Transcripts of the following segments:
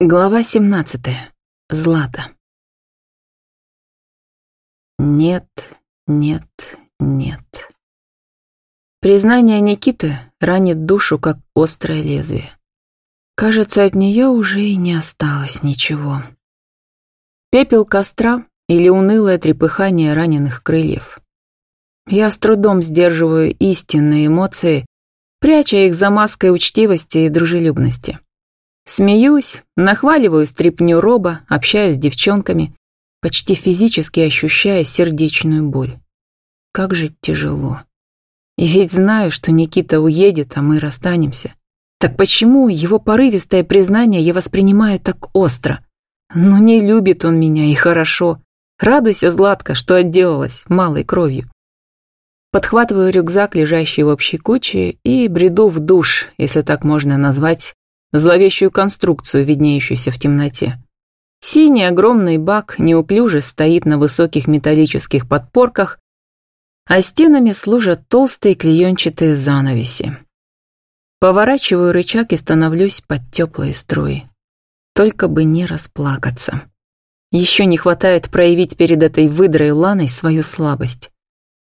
Глава 17. Злата. Нет, нет, нет. Признание Никиты ранит душу, как острое лезвие. Кажется, от нее уже и не осталось ничего. Пепел костра или унылое трепыхание раненых крыльев. Я с трудом сдерживаю истинные эмоции, пряча их за маской учтивости и дружелюбности. Смеюсь, нахваливаю стряпню роба, общаюсь с девчонками, почти физически ощущая сердечную боль. Как же тяжело. И ведь знаю, что Никита уедет, а мы расстанемся. Так почему его порывистое признание я воспринимаю так остро? Ну не любит он меня, и хорошо. Радуйся, Златка, что отделалась малой кровью. Подхватываю рюкзак, лежащий в общей куче, и бреду в душ, если так можно назвать зловещую конструкцию, виднеющуюся в темноте. Синий огромный бак неуклюже стоит на высоких металлических подпорках, а стенами служат толстые клеенчатые занавеси. Поворачиваю рычаг и становлюсь под теплые струи. Только бы не расплакаться. Еще не хватает проявить перед этой выдрой Ланой свою слабость.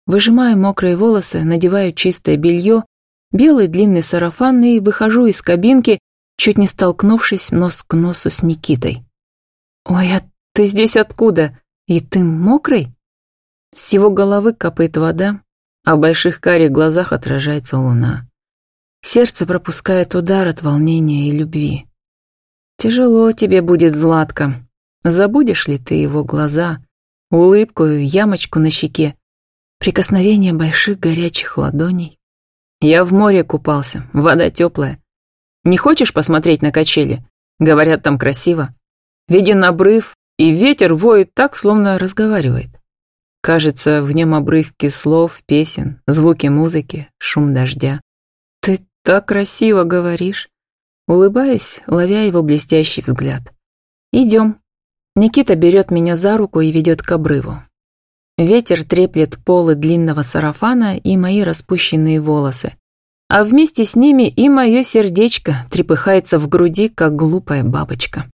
Выжимаю мокрые волосы, надеваю чистое белье, белый длинный сарафан и выхожу из кабинки, чуть не столкнувшись нос к носу с Никитой. «Ой, а ты здесь откуда? И ты мокрый?» С его головы капает вода, а в больших карих глазах отражается луна. Сердце пропускает удар от волнения и любви. «Тяжело тебе будет, Златка. Забудешь ли ты его глаза, улыбку и ямочку на щеке, прикосновение больших горячих ладоней?» Я в море купался, вода теплая. Не хочешь посмотреть на качели? Говорят, там красиво. Виден обрыв, и ветер воет так, словно разговаривает. Кажется, в нем обрывки слов, песен, звуки музыки, шум дождя. Ты так красиво говоришь. Улыбаюсь, ловя его блестящий взгляд. Идем. Никита берет меня за руку и ведет к обрыву. Ветер треплет полы длинного сарафана и мои распущенные волосы, а вместе с ними и мое сердечко трепыхается в груди, как глупая бабочка.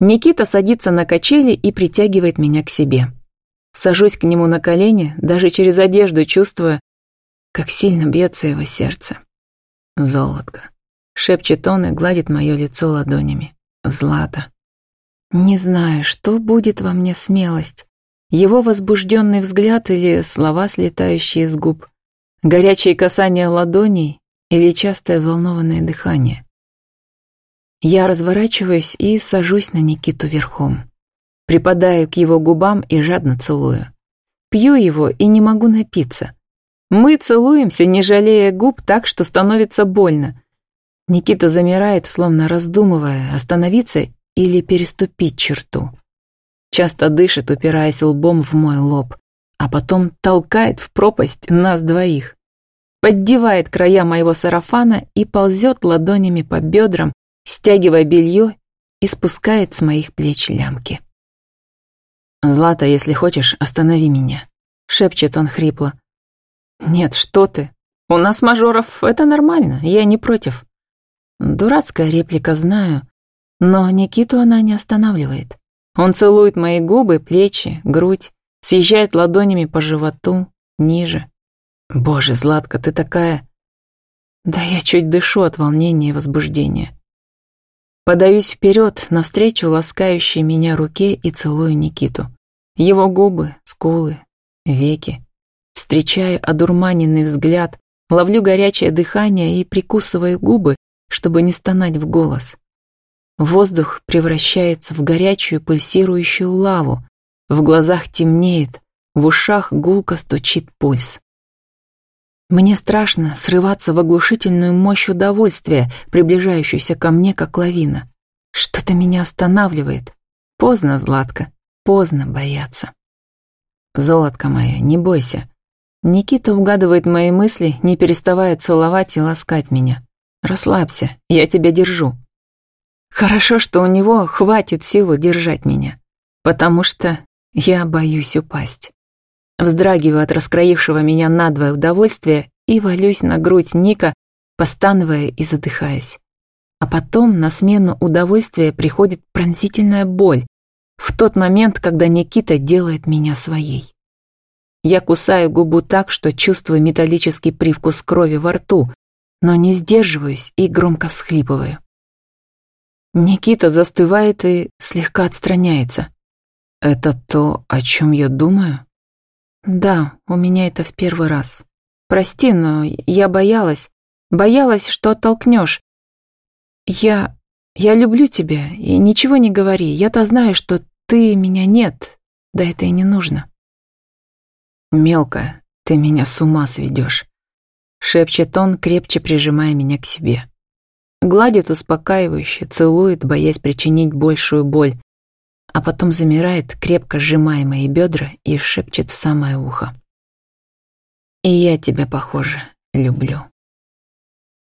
Никита садится на качели и притягивает меня к себе. Сажусь к нему на колени, даже через одежду чувствуя, как сильно бьется его сердце. «Золотко», — шепчет он и гладит мое лицо ладонями. «Злата». Не знаю, что будет во мне смелость. Его возбужденный взгляд или слова, слетающие с губ горячие касания ладоней или частое взволнованное дыхание. Я разворачиваюсь и сажусь на Никиту верхом. Припадаю к его губам и жадно целую. Пью его и не могу напиться. Мы целуемся, не жалея губ, так что становится больно. Никита замирает, словно раздумывая, остановиться или переступить черту. Часто дышит, упираясь лбом в мой лоб а потом толкает в пропасть нас двоих. Поддевает края моего сарафана и ползет ладонями по бедрам, стягивая белье и спускает с моих плеч лямки. «Злата, если хочешь, останови меня», — шепчет он хрипло. «Нет, что ты. У нас мажоров это нормально, я не против». Дурацкая реплика, знаю, но Никиту она не останавливает. Он целует мои губы, плечи, грудь, съезжает ладонями по животу, ниже. Боже, Златка, ты такая... Да я чуть дышу от волнения и возбуждения. Подаюсь вперед, навстречу ласкающей меня руке и целую Никиту. Его губы, скулы, веки. Встречаю одурманенный взгляд, ловлю горячее дыхание и прикусываю губы, чтобы не стонать в голос. Воздух превращается в горячую пульсирующую лаву, в глазах темнеет, в ушах гулко стучит пульс. Мне страшно срываться в оглушительную мощь удовольствия, приближающуюся ко мне, как лавина. Что-то меня останавливает. Поздно, Златка, поздно бояться. Золотко мое, не бойся. Никита угадывает мои мысли, не переставая целовать и ласкать меня. Расслабься, я тебя держу. Хорошо, что у него хватит силы держать меня, потому что я боюсь упасть. Вздрагиваю от раскроившего меня надвое удовольствия и валюсь на грудь Ника, постановая и задыхаясь. А потом на смену удовольствия приходит пронзительная боль в тот момент, когда Никита делает меня своей. Я кусаю губу так, что чувствую металлический привкус крови во рту, но не сдерживаюсь и громко всхлипываю. Никита застывает и слегка отстраняется. «Это то, о чем я думаю?» «Да, у меня это в первый раз. Прости, но я боялась. Боялась, что оттолкнешь. Я... я люблю тебя, и ничего не говори. Я-то знаю, что ты меня нет. Да это и не нужно». «Мелкая, ты меня с ума сведешь», — шепчет он, крепче прижимая меня к себе. Гладит успокаивающе, целует, боясь причинить большую боль, а потом замирает, крепко сжимая мои бедра и шепчет в самое ухо. «И я тебя, похоже, люблю».